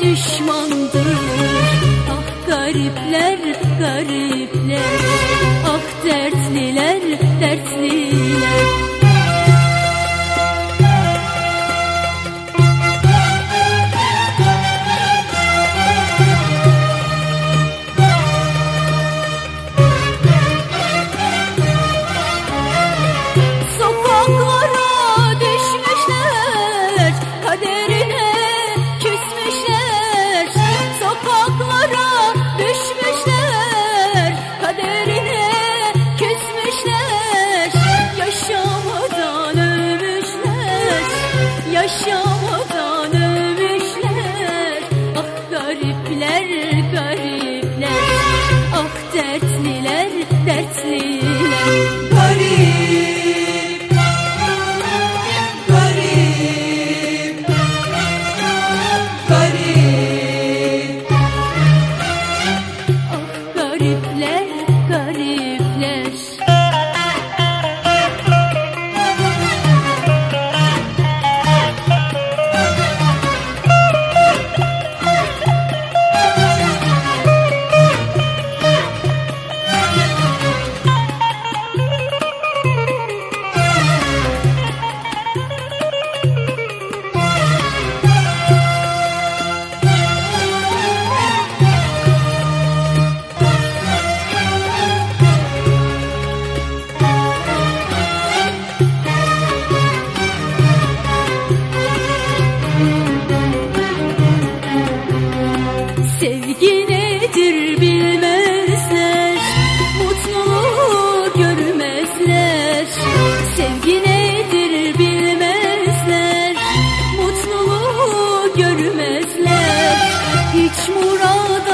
düşmandır. Ah garipler garipler. Ah dertliler dertliler. Sokaklara düşmüşler Kaderine Sevgi nedir bilmezler Mutluluğu görmezler. Hiç murad